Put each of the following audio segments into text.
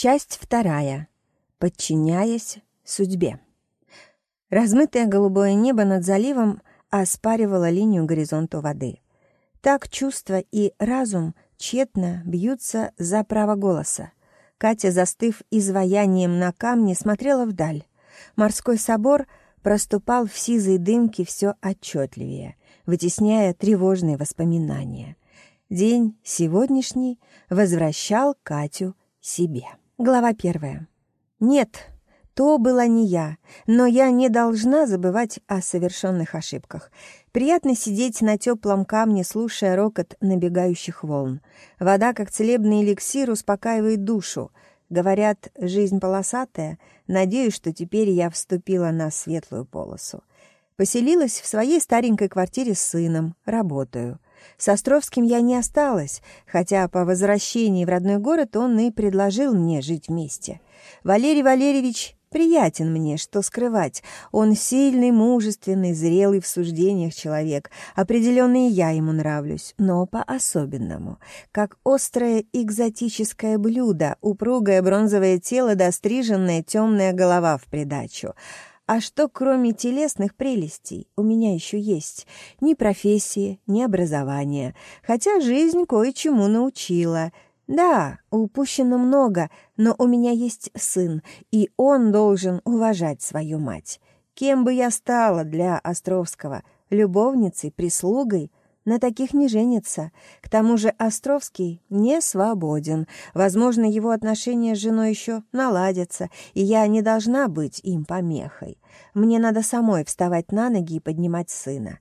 Часть вторая. Подчиняясь судьбе. Размытое голубое небо над заливом оспаривало линию горизонта воды. Так чувства и разум тщетно бьются за право голоса. Катя, застыв изваянием на камне, смотрела вдаль. Морской собор проступал в сизой дымке все отчетливее, вытесняя тревожные воспоминания. День сегодняшний возвращал Катю себе. Глава первая. Нет, то была не я, но я не должна забывать о совершенных ошибках. Приятно сидеть на теплом камне, слушая рокот набегающих волн. Вода, как целебный эликсир, успокаивает душу. Говорят, жизнь полосатая. Надеюсь, что теперь я вступила на светлую полосу. Поселилась в своей старенькой квартире с сыном, работаю. С Островским я не осталась, хотя по возвращении в родной город он и предложил мне жить вместе. Валерий Валерьевич приятен мне, что скрывать. Он сильный, мужественный, зрелый в суждениях человек. Определенно и я ему нравлюсь, но по-особенному. Как острое экзотическое блюдо, упругое бронзовое тело, достриженная темная голова в придачу — а что, кроме телесных прелестей, у меня еще есть? Ни профессии, ни образования. Хотя жизнь кое-чему научила. Да, упущено много, но у меня есть сын, и он должен уважать свою мать. Кем бы я стала для Островского? Любовницей, прислугой? На таких не женится. К тому же Островский не свободен. Возможно, его отношения с женой еще наладятся, и я не должна быть им помехой. Мне надо самой вставать на ноги и поднимать сына.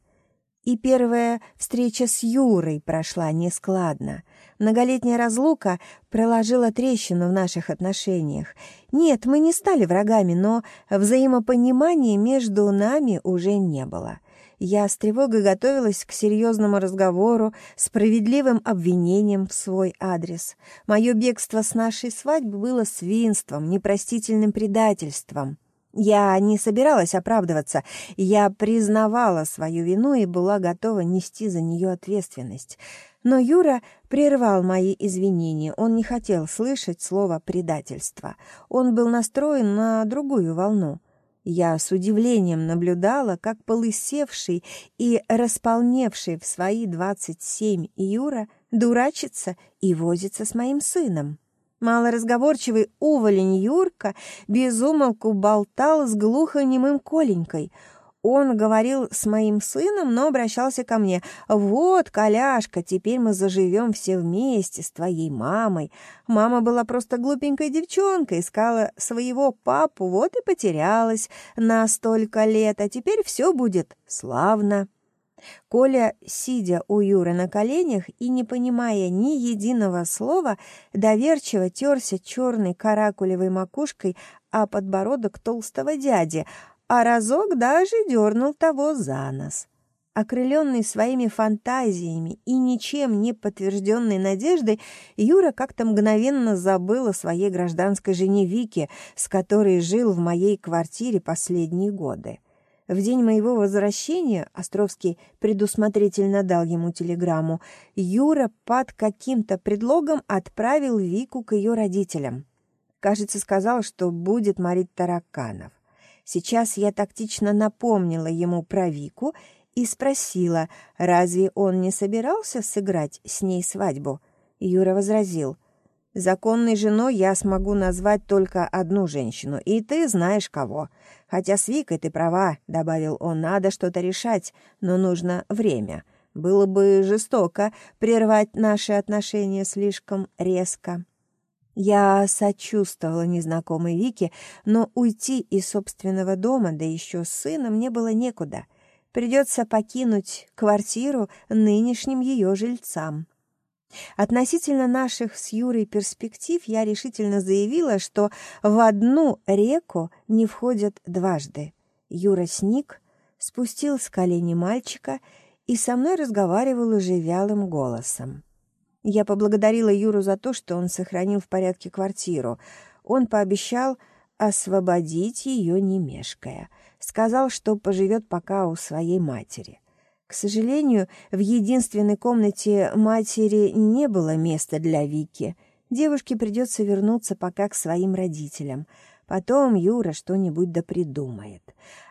И первая встреча с Юрой прошла нескладно. Многолетняя разлука проложила трещину в наших отношениях. Нет, мы не стали врагами, но взаимопонимания между нами уже не было. Я с тревогой готовилась к серьезному разговору, справедливым обвинением в свой адрес. Мое бегство с нашей свадьбы было свинством, непростительным предательством. Я не собиралась оправдываться, я признавала свою вину и была готова нести за нее ответственность. Но Юра прервал мои извинения, он не хотел слышать слово «предательство». Он был настроен на другую волну. Я с удивлением наблюдала, как полысевший и располневший в свои двадцать семь Юра дурачится и возится с моим сыном. Малоразговорчивый уволень Юрка безумолку болтал с глухонемым Коленькой — он говорил с моим сыном, но обращался ко мне. «Вот, коляшка, теперь мы заживем все вместе с твоей мамой». Мама была просто глупенькой девчонкой, искала своего папу, вот и потерялась на столько лет, а теперь все будет славно. Коля, сидя у Юры на коленях и не понимая ни единого слова, доверчиво терся черной каракулевой макушкой о подбородок толстого дяди, а разок даже дернул того за нос. Окрыленный своими фантазиями и ничем не подтвержденной надеждой, Юра как-то мгновенно забыл о своей гражданской жене Вике, с которой жил в моей квартире последние годы. В день моего возвращения Островский предусмотрительно дал ему телеграмму. Юра под каким-то предлогом отправил Вику к ее родителям. Кажется, сказал, что будет морить тараканов. Сейчас я тактично напомнила ему про Вику и спросила, разве он не собирался сыграть с ней свадьбу. Юра возразил, «Законной женой я смогу назвать только одну женщину, и ты знаешь кого. Хотя с Викой ты права», — добавил он, — «надо что-то решать, но нужно время». Было бы жестоко прервать наши отношения слишком резко. Я сочувствовала незнакомой Вике, но уйти из собственного дома, да еще с сыном, мне было некуда. Придется покинуть квартиру нынешним ее жильцам. Относительно наших с Юрой перспектив я решительно заявила, что в одну реку не входят дважды. Юра сник, спустил с колени мальчика и со мной разговаривал уже вялым голосом. Я поблагодарила Юру за то, что он сохранил в порядке квартиру. Он пообещал освободить ее, не мешкая. Сказал, что поживет пока у своей матери. К сожалению, в единственной комнате матери не было места для Вики. Девушке придется вернуться пока к своим родителям. Потом Юра что-нибудь да придумает.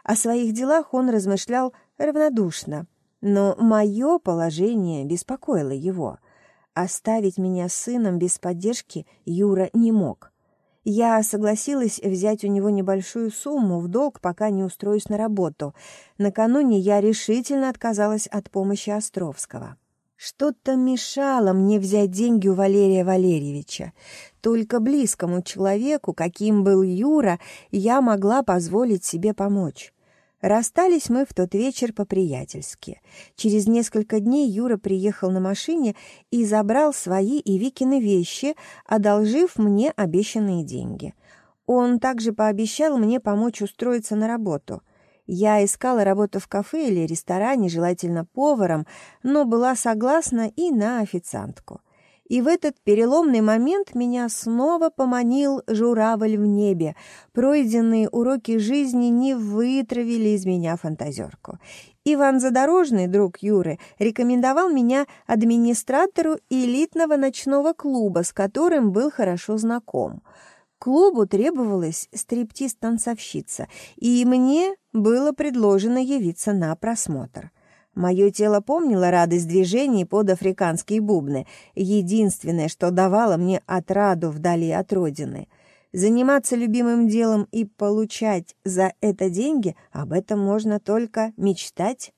О своих делах он размышлял равнодушно, но мое положение беспокоило его. Оставить меня сыном без поддержки Юра не мог. Я согласилась взять у него небольшую сумму в долг, пока не устроюсь на работу. Накануне я решительно отказалась от помощи Островского. Что-то мешало мне взять деньги у Валерия Валерьевича. Только близкому человеку, каким был Юра, я могла позволить себе помочь. Расстались мы в тот вечер по-приятельски. Через несколько дней Юра приехал на машине и забрал свои и Викины вещи, одолжив мне обещанные деньги. Он также пообещал мне помочь устроиться на работу — я искала работу в кафе или ресторане, желательно поваром, но была согласна и на официантку. И в этот переломный момент меня снова поманил журавль в небе. Пройденные уроки жизни не вытравили из меня фантазерку. Иван Задорожный, друг Юры, рекомендовал меня администратору элитного ночного клуба, с которым был хорошо знаком. Клубу требовалась стриптиз-танцовщица, и мне было предложено явиться на просмотр. Мое тело помнило радость движений под африканские бубны, единственное, что давало мне отраду вдали от родины. Заниматься любимым делом и получать за это деньги — об этом можно только мечтать.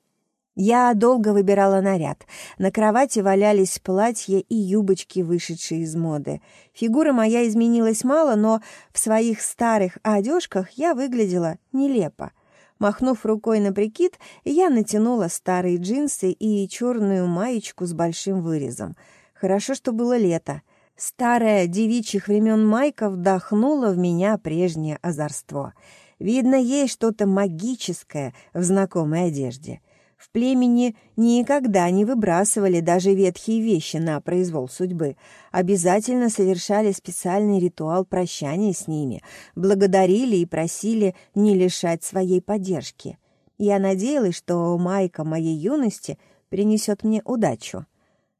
Я долго выбирала наряд. На кровати валялись платья и юбочки, вышедшие из моды. Фигура моя изменилась мало, но в своих старых одежках я выглядела нелепо. Махнув рукой на прикид, я натянула старые джинсы и черную маечку с большим вырезом. Хорошо, что было лето. Старая девичьих времен майка вдохнула в меня прежнее озорство. Видно, есть что-то магическое в знакомой одежде. В племени никогда не выбрасывали даже ветхие вещи на произвол судьбы. Обязательно совершали специальный ритуал прощания с ними, благодарили и просили не лишать своей поддержки. Я надеялась, что майка моей юности принесет мне удачу.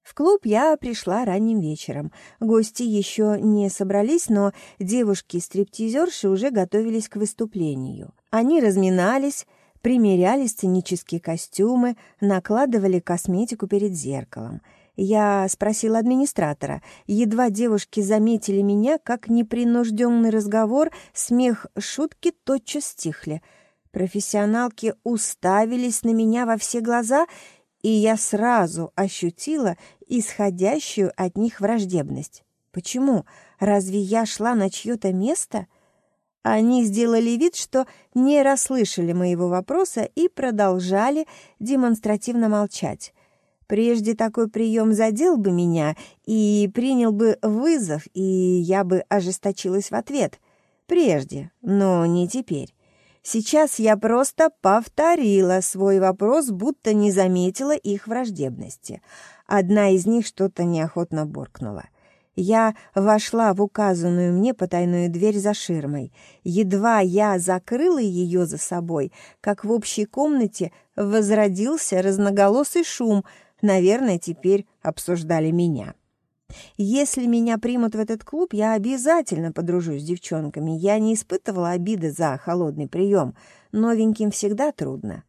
В клуб я пришла ранним вечером. Гости еще не собрались, но девушки-стриптизерши уже готовились к выступлению. Они разминались, примеряли сценические костюмы, накладывали косметику перед зеркалом. Я спросила администратора. Едва девушки заметили меня, как непринужденный разговор, смех, шутки тотчас стихли. Профессионалки уставились на меня во все глаза, и я сразу ощутила исходящую от них враждебность. Почему? Разве я шла на чье-то место — они сделали вид, что не расслышали моего вопроса и продолжали демонстративно молчать. Прежде такой прием задел бы меня и принял бы вызов, и я бы ожесточилась в ответ. Прежде, но не теперь. Сейчас я просто повторила свой вопрос, будто не заметила их враждебности. Одна из них что-то неохотно буркнула — я вошла в указанную мне потайную дверь за ширмой. Едва я закрыла ее за собой, как в общей комнате возродился разноголосый шум. Наверное, теперь обсуждали меня. Если меня примут в этот клуб, я обязательно подружусь с девчонками. Я не испытывала обиды за холодный прием. Новеньким всегда трудно.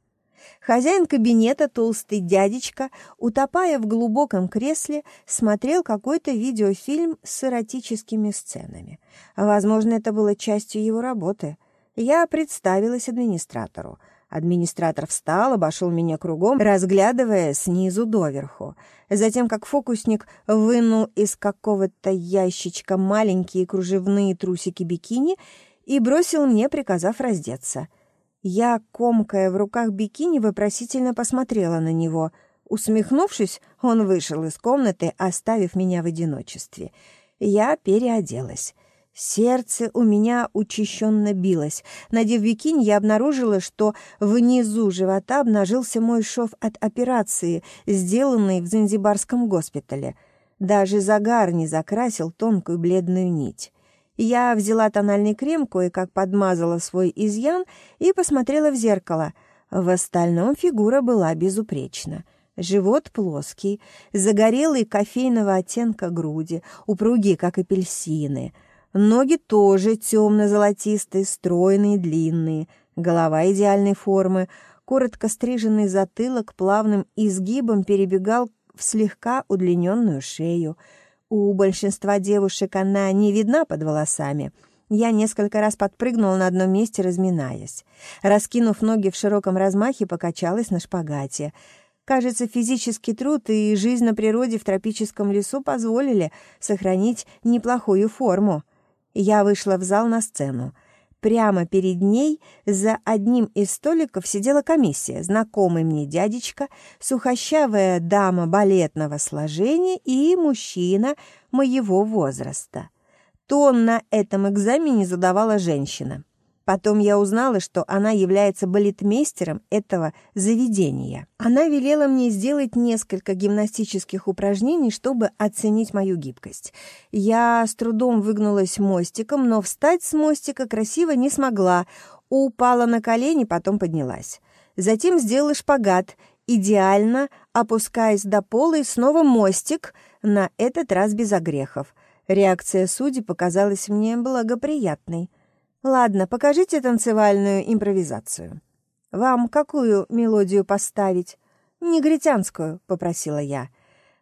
Хозяин кабинета, толстый дядечка, утопая в глубоком кресле, смотрел какой-то видеофильм с эротическими сценами. Возможно, это было частью его работы. Я представилась администратору. Администратор встал, обошел меня кругом, разглядывая снизу доверху. Затем, как фокусник, вынул из какого-то ящичка маленькие кружевные трусики бикини и бросил мне, приказав раздеться — я, комкая в руках бикини, вопросительно посмотрела на него. Усмехнувшись, он вышел из комнаты, оставив меня в одиночестве. Я переоделась. Сердце у меня учащенно билось. Надев бикини, я обнаружила, что внизу живота обнажился мой шов от операции, сделанной в Занзибарском госпитале. Даже загар не закрасил тонкую бледную нить. Я взяла тональный крем, кое-как подмазала свой изъян и посмотрела в зеркало. В остальном фигура была безупречна. Живот плоский, загорелый кофейного оттенка груди, упругие, как апельсины. Ноги тоже темно-золотистые, стройные, длинные. Голова идеальной формы, коротко стриженный затылок плавным изгибом перебегал в слегка удлиненную шею. У большинства девушек она не видна под волосами — я несколько раз подпрыгнула на одном месте, разминаясь. Раскинув ноги в широком размахе, покачалась на шпагате. Кажется, физический труд и жизнь на природе в тропическом лесу позволили сохранить неплохую форму. Я вышла в зал на сцену. Прямо перед ней за одним из столиков сидела комиссия, знакомый мне дядечка, сухощавая дама балетного сложения и мужчина моего возраста. Тон на этом экзамене задавала женщина. Потом я узнала, что она является балетмейстером этого заведения. Она велела мне сделать несколько гимнастических упражнений, чтобы оценить мою гибкость. Я с трудом выгнулась мостиком, но встать с мостика красиво не смогла. Упала на колени, потом поднялась. Затем сделала шпагат, идеально опускаясь до пола и снова мостик, на этот раз без огрехов. Реакция судьи показалась мне благоприятной. Ладно, покажите танцевальную импровизацию. Вам какую мелодию поставить? Негритянскую, попросила я.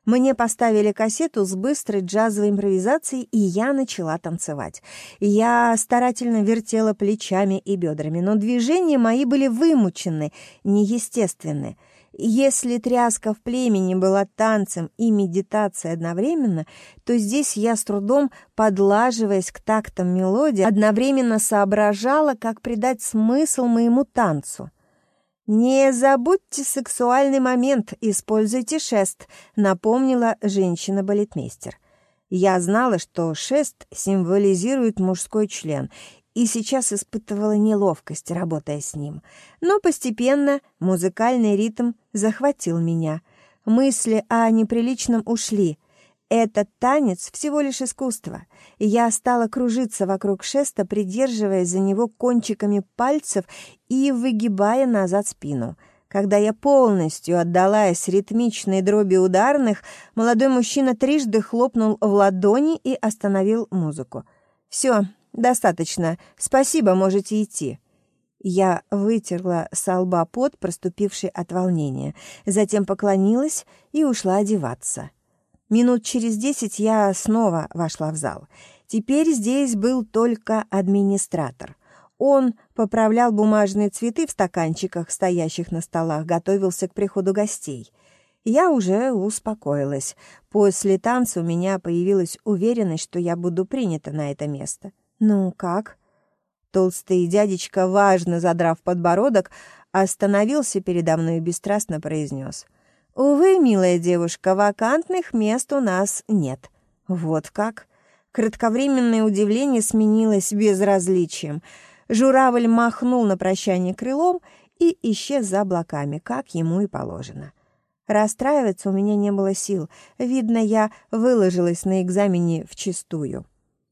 Мне поставили кассету с быстрой джазовой импровизацией, и я начала танцевать. Я старательно вертела плечами и бедрами, но движения мои были вымучены, неестественны. Если тряска в племени была танцем и медитацией одновременно, то здесь я с трудом, подлаживаясь к тактам мелодии, одновременно соображала, как придать смысл моему танцу. «Не забудьте сексуальный момент, используйте шест», — напомнила женщина-балетмейстер. Я знала, что шест символизирует мужской член, и сейчас испытывала неловкость, работая с ним. Но постепенно музыкальный ритм захватил меня. Мысли о неприличном ушли. Этот танец всего лишь искусство. Я стала кружиться вокруг шеста, придерживаясь за него кончиками пальцев и выгибая назад спину. Когда я полностью отдалась ритмичной дроби ударных, молодой мужчина трижды хлопнул в ладони и остановил музыку. «Все, «Достаточно. Спасибо, можете идти». Я вытерла со лба пот, проступивший от волнения, затем поклонилась и ушла одеваться. Минут через десять я снова вошла в зал. Теперь здесь был только администратор. Он поправлял бумажные цветы в стаканчиках, стоящих на столах, готовился к приходу гостей. Я уже успокоилась. После танца у меня появилась уверенность, что я буду принята на это место. «Ну, как?» Толстый дядечка, важно задрав подбородок, остановился передо мной и бесстрастно произнес. «Увы, милая девушка, вакантных мест у нас нет». «Вот как?» Кратковременное удивление сменилось безразличием. Журавль махнул на прощание крылом и исчез за облаками, как ему и положено. Расстраиваться у меня не было сил. Видно, я выложилась на экзамене вчистую.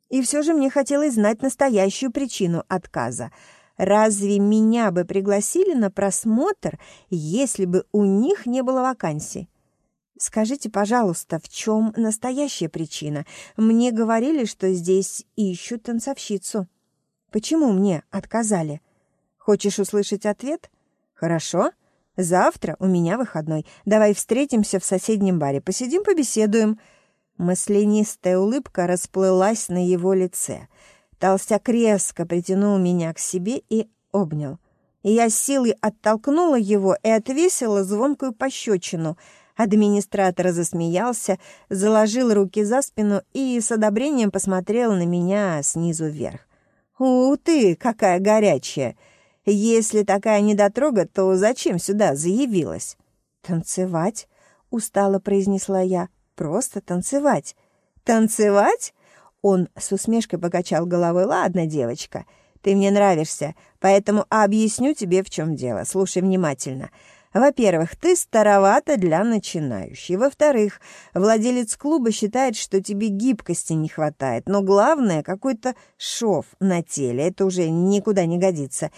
И все же мне хотелось знать настоящую причину отказа. Разве меня бы пригласили на просмотр, если бы у них не было вакансий? Скажите, пожалуйста, в чем настоящая причина? Мне говорили, что здесь ищут танцовщицу. Почему мне отказали? Хочешь услышать ответ? Хорошо. Завтра у меня выходной. Давай встретимся в соседнем баре, посидим, побеседуем. Маслянистая улыбка расплылась на его лице. Толстяк резко притянул меня к себе и обнял. И я силой оттолкнула его и отвесила звонкую пощечину. Администратор засмеялся, заложил руки за спину и с одобрением посмотрел на меня снизу вверх. «У ты, какая горячая! Если такая недотрога, то зачем сюда заявилась?» «Танцевать?» — устало произнесла я. Просто танцевать. Танцевать? Он с усмешкой покачал головой. Ладно, девочка, ты мне нравишься, поэтому объясню тебе, в чем дело. Слушай внимательно. Во-первых, ты старовата для начинающей. Во-вторых, владелец клуба считает, что тебе гибкости не хватает. Но главное, какой-то шов на теле. Это уже никуда не годится.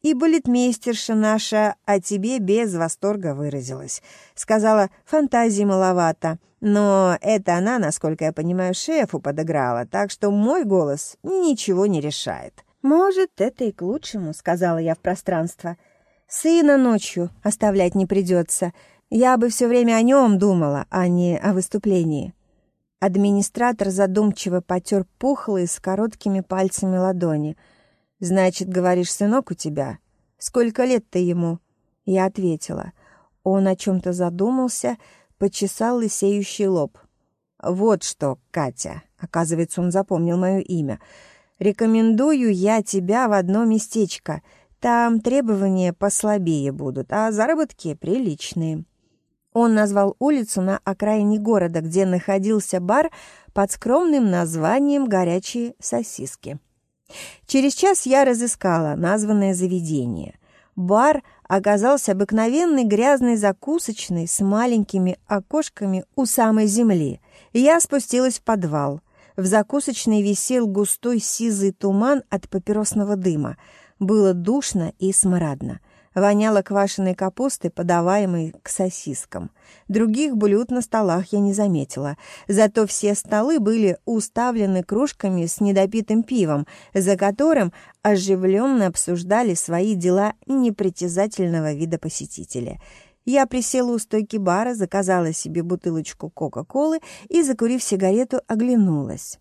И балетмейстерша наша о тебе без восторга выразилась. Сказала, фантазии маловато. Но это она, насколько я понимаю, шефу подыграла, так что мой голос ничего не решает. «Может, это и к лучшему», — сказала я в пространство. «Сына ночью оставлять не придется. Я бы все время о нем думала, а не о выступлении». Администратор задумчиво потер пухлые с короткими пальцами ладони. «Значит, говоришь, сынок у тебя? Сколько лет ты ему?» Я ответила. Он о чем-то задумался, почесал лысеющий лоб. «Вот что, Катя!» Оказывается, он запомнил мое имя. «Рекомендую я тебя в одно местечко. Там требования послабее будут, а заработки приличные». Он назвал улицу на окраине города, где находился бар под скромным названием «Горячие сосиски». Через час я разыскала названное заведение. Бар оказался обыкновенной грязной закусочной с маленькими окошками у самой земли. Я спустилась в подвал. В закусочной висел густой сизый туман от папиросного дыма. Было душно и смрадно воняло квашеной капустой, подаваемой к сосискам. Других блюд на столах я не заметила, зато все столы были уставлены кружками с недопитым пивом, за которым оживленно обсуждали свои дела непритязательного вида посетителя. Я присела у стойки бара, заказала себе бутылочку Кока-Колы и, закурив сигарету, оглянулась.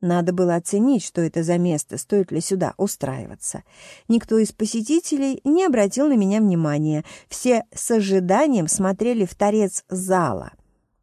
Надо было оценить, что это за место, стоит ли сюда устраиваться. Никто из посетителей не обратил на меня внимания. Все с ожиданием смотрели в торец зала.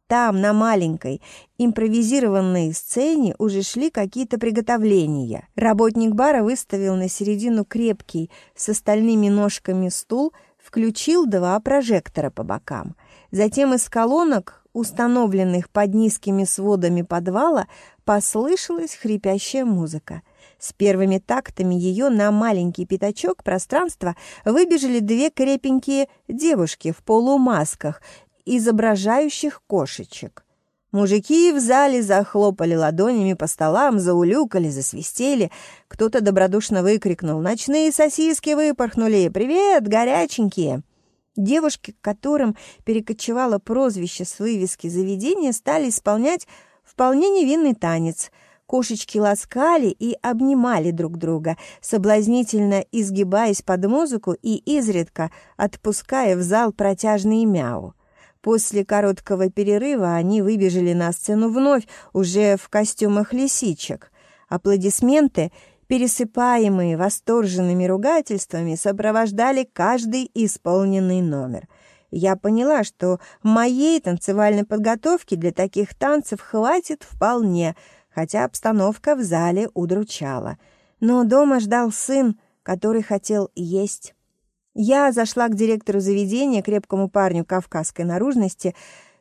Там, на маленькой, импровизированной сцене уже шли какие-то приготовления. Работник бара выставил на середину крепкий с остальными ножками стул, включил два прожектора по бокам. Затем из колонок установленных под низкими сводами подвала, послышалась хрипящая музыка. С первыми тактами ее на маленький пятачок пространства выбежали две крепенькие девушки в полумасках, изображающих кошечек. Мужики в зале захлопали ладонями по столам, заулюкали, засвистели. Кто-то добродушно выкрикнул «Ночные сосиски выпорхнули! Привет, горяченькие!» Девушки, которым перекочевало прозвище с вывески заведения, стали исполнять вполне невинный танец. Кошечки ласкали и обнимали друг друга, соблазнительно изгибаясь под музыку и изредка отпуская в зал протяжные мяу. После короткого перерыва они выбежали на сцену вновь, уже в костюмах лисичек. Аплодисменты — пересыпаемые восторженными ругательствами, сопровождали каждый исполненный номер. Я поняла, что моей танцевальной подготовки для таких танцев хватит вполне, хотя обстановка в зале удручала. Но дома ждал сын, который хотел есть. Я зашла к директору заведения, крепкому парню кавказской наружности,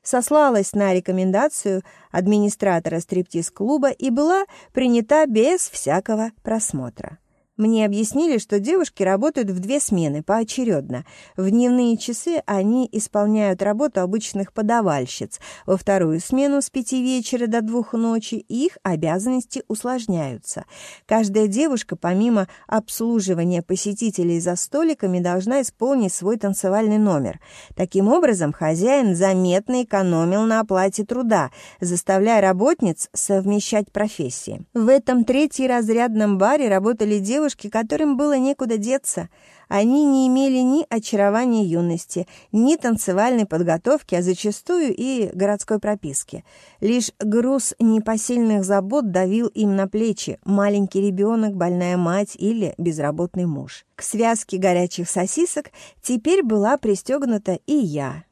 сослалась на рекомендацию администратора стриптиз-клуба и была принята без всякого просмотра. Мне объяснили, что девушки работают в две смены, поочередно. В дневные часы они исполняют работу обычных подавальщиц. Во вторую смену с пяти вечера до двух ночи их обязанности усложняются. Каждая девушка, помимо обслуживания посетителей за столиками, должна исполнить свой танцевальный номер. Таким образом, хозяин заметно экономил на оплате труда, заставляя работниц совмещать профессии. В этом третьеразрядном баре работали девушки, девушки, которым было некуда деться. Они не имели ни очарования юности, ни танцевальной подготовки, а зачастую и городской прописки. Лишь груз непосильных забот давил им на плечи маленький ребенок, больная мать или безработный муж. К связке горячих сосисок теперь была пристегнута и я.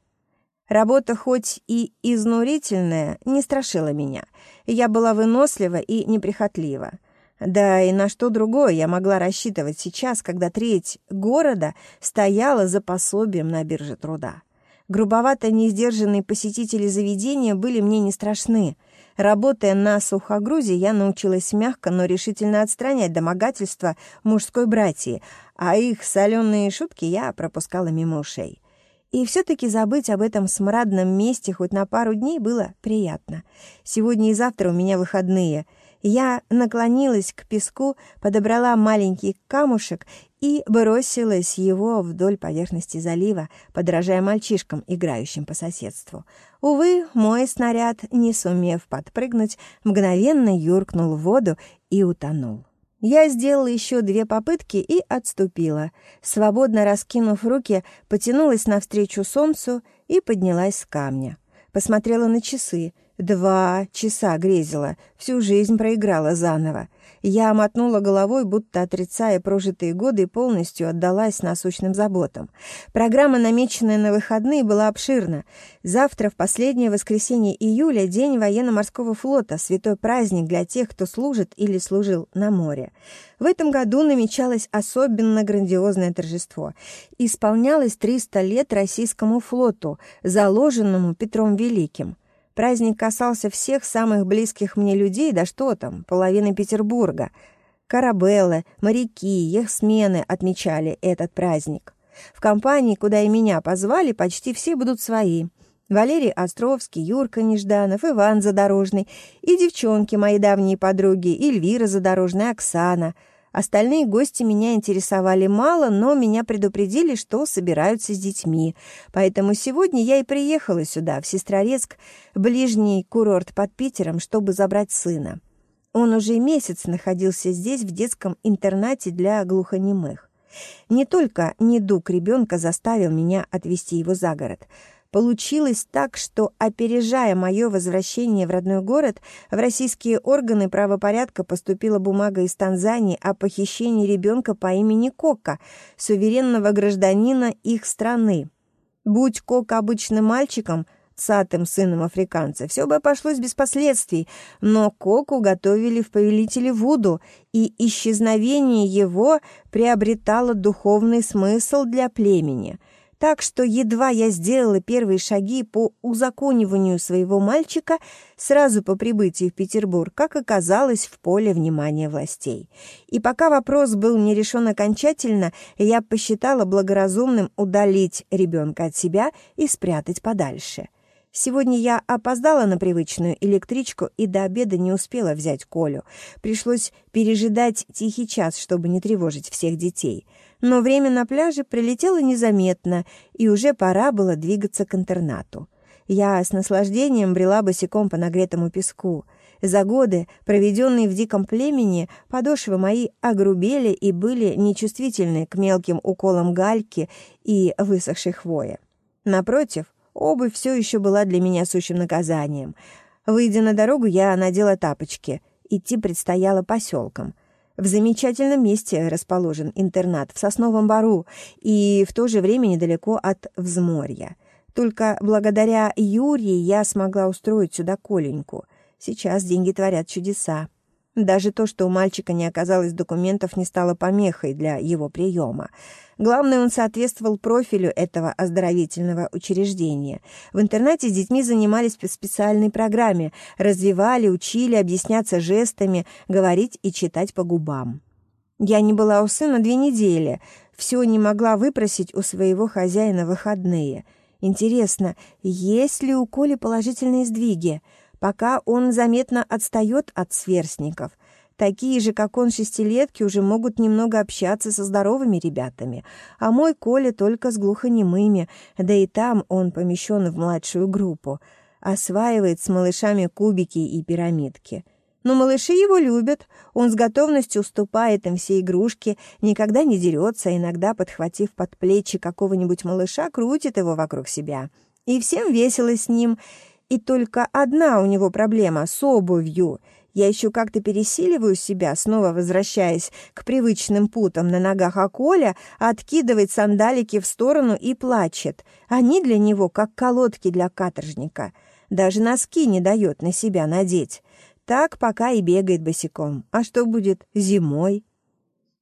Работа хоть и изнурительная, не страшила меня. Я была вынослива и неприхотлива. Да и на что другое я могла рассчитывать сейчас, когда треть города стояла за пособием на бирже труда. Грубовато несдержанные посетители заведения были мне не страшны. Работая на сухогрузе, я научилась мягко, но решительно отстранять домогательства мужской братьи, а их соленые шутки я пропускала мимо ушей. И все-таки забыть об этом смрадном месте хоть на пару дней было приятно. Сегодня и завтра у меня выходные — Я наклонилась к песку, подобрала маленький камушек и бросилась его вдоль поверхности залива, подражая мальчишкам, играющим по соседству. Увы, мой снаряд, не сумев подпрыгнуть, мгновенно юркнул в воду и утонул. Я сделала еще две попытки и отступила. Свободно раскинув руки, потянулась навстречу солнцу и поднялась с камня. Посмотрела на часы. Два часа грезила, всю жизнь проиграла заново. Я мотнула головой, будто отрицая прожитые годы, и полностью отдалась насущным заботам. Программа, намеченная на выходные, была обширна. Завтра, в последнее воскресенье июля, день военно-морского флота, святой праздник для тех, кто служит или служил на море. В этом году намечалось особенно грандиозное торжество. Исполнялось 300 лет российскому флоту, заложенному Петром Великим. Праздник касался всех самых близких мне людей, да что там, половины Петербурга. Корабеллы, моряки, их смены отмечали этот праздник. В компании, куда и меня позвали, почти все будут свои. Валерий Островский, Юрка Нежданов, Иван Задорожный и девчонки, мои давние подруги, Эльвира Задорожная, Оксана — Остальные гости меня интересовали мало, но меня предупредили, что собираются с детьми. Поэтому сегодня я и приехала сюда, в Сестрорецк, ближний курорт под Питером, чтобы забрать сына. Он уже месяц находился здесь, в детском интернате для глухонемых. Не только недуг ребенка заставил меня отвезти его за город — Получилось так, что, опережая мое возвращение в родной город, в российские органы правопорядка поступила бумага из Танзании о похищении ребенка по имени Кока, суверенного гражданина их страны. Будь Кока обычным мальчиком, цатым сыном африканца, все бы обошлось без последствий, но Коку готовили в повелителе Вуду, и исчезновение его приобретало духовный смысл для племени — так что едва я сделала первые шаги по узакониванию своего мальчика, сразу по прибытии в Петербург, как оказалось, в поле внимания властей. И пока вопрос был не решен окончательно, я посчитала благоразумным удалить ребенка от себя и спрятать подальше. Сегодня я опоздала на привычную электричку и до обеда не успела взять Колю. Пришлось пережидать тихий час, чтобы не тревожить всех детей — но время на пляже пролетело незаметно, и уже пора было двигаться к интернату. Я с наслаждением брела босиком по нагретому песку. За годы, проведенные в диком племени, подошвы мои огрубели и были нечувствительны к мелким уколам гальки и высохшей хвои. Напротив, обувь все еще была для меня сущим наказанием. Выйдя на дорогу, я надела тапочки. Идти предстояло поселком. В замечательном месте расположен интернат в Сосновом Бару и в то же время недалеко от Взморья. Только благодаря Юрии я смогла устроить сюда Коленьку. Сейчас деньги творят чудеса. Даже то, что у мальчика не оказалось документов, не стало помехой для его приема. Главное, он соответствовал профилю этого оздоровительного учреждения. В интернате с детьми занимались по специальной программе, развивали, учили объясняться жестами, говорить и читать по губам. Я не была у сына две недели, все не могла выпросить у своего хозяина выходные. Интересно, есть ли у Коли положительные сдвиги? Пока он заметно отстает от сверстников. Такие же, как он, шестилетки уже могут немного общаться со здоровыми ребятами, а мой Коля только с глухонемыми, да и там он помещен в младшую группу, осваивает с малышами кубики и пирамидки. Но малыши его любят, он с готовностью уступает им все игрушки, никогда не дерется, иногда, подхватив под плечи какого-нибудь малыша, крутит его вокруг себя. И всем весело с ним — и только одна у него проблема с обувью. Я еще как-то пересиливаю себя, снова возвращаясь к привычным путам на ногах, а Коля откидывает сандалики в сторону и плачет. Они для него как колодки для каторжника. Даже носки не дает на себя надеть. Так пока и бегает босиком. А что будет зимой?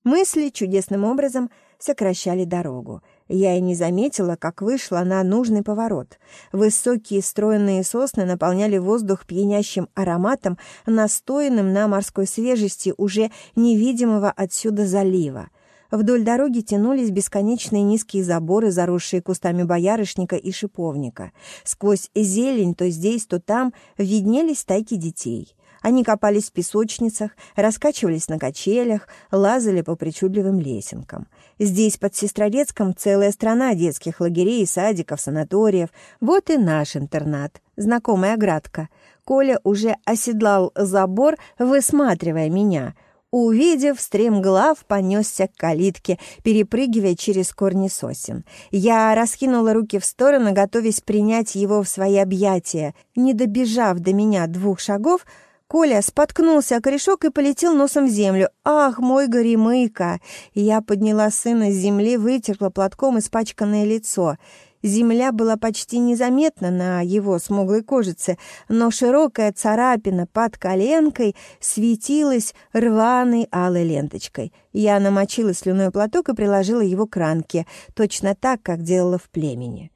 Мысли чудесным образом сокращали дорогу. Я и не заметила, как вышла на нужный поворот. Высокие стройные сосны наполняли воздух пьянящим ароматом, настоянным на морской свежести уже невидимого отсюда залива. Вдоль дороги тянулись бесконечные низкие заборы, заросшие кустами боярышника и шиповника. Сквозь зелень то здесь, то там виднелись стайки детей. Они копались в песочницах, раскачивались на качелях, лазали по причудливым лесенкам. Здесь, под Сестрорецком, целая страна детских лагерей, садиков, санаториев. Вот и наш интернат, знакомая оградка. Коля уже оседлал забор, высматривая меня — Увидев, стремглав понесся к калитке, перепрыгивая через корни сосен. Я раскинула руки в сторону, готовясь принять его в свои объятия. Не добежав до меня двух шагов, Коля споткнулся о корешок и полетел носом в землю. «Ах, мой горемыка!» Я подняла сына с земли, вытерла платком испачканное лицо. Земля была почти незаметна на его смуглой кожице, но широкая царапина под коленкой светилась рваной алой ленточкой. Я намочила слюной платок и приложила его к ранке, точно так, как делала в племени.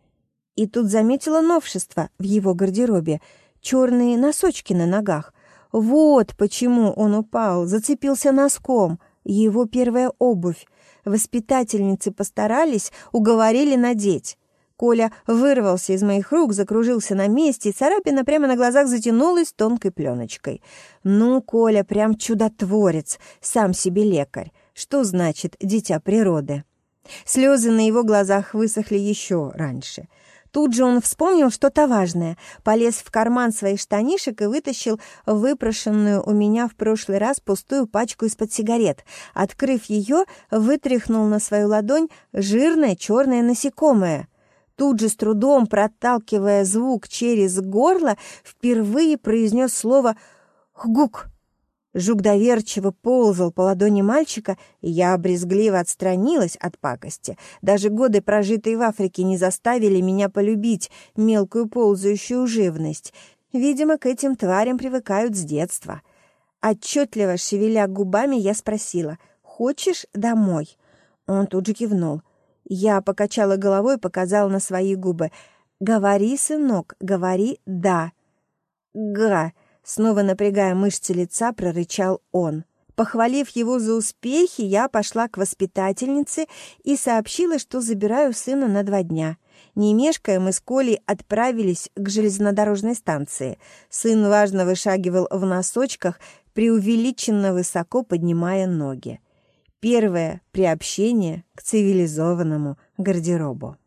И тут заметила новшество в его гардеробе — черные носочки на ногах. Вот почему он упал, зацепился носком. Его первая обувь. Воспитательницы постарались, уговорили надеть. Коля вырвался из моих рук, закружился на месте, и царапина прямо на глазах затянулась тонкой пленочкой. «Ну, Коля прям чудотворец, сам себе лекарь. Что значит «дитя природы»?» Слезы на его глазах высохли еще раньше. Тут же он вспомнил что-то важное, полез в карман своих штанишек и вытащил выпрошенную у меня в прошлый раз пустую пачку из-под сигарет. Открыв ее, вытряхнул на свою ладонь жирное черное насекомое — тут же с трудом проталкивая звук через горло, впервые произнес слово «хгук». Жук доверчиво ползал по ладони мальчика, и я брезгливо отстранилась от пакости. Даже годы, прожитые в Африке, не заставили меня полюбить мелкую ползающую живность. Видимо, к этим тварям привыкают с детства. Отчетливо шевеля губами, я спросила «Хочешь домой?» Он тут же кивнул — я покачала головой и показала на свои губы. «Говори, сынок, говори «да». «Га», снова напрягая мышцы лица, прорычал он. Похвалив его за успехи, я пошла к воспитательнице и сообщила, что забираю сына на два дня. Не мешкая, мы с Колей отправились к железнодорожной станции. Сын важно вышагивал в носочках, преувеличенно высоко поднимая ноги. Первое приобщение к цивилизованному гардеробу.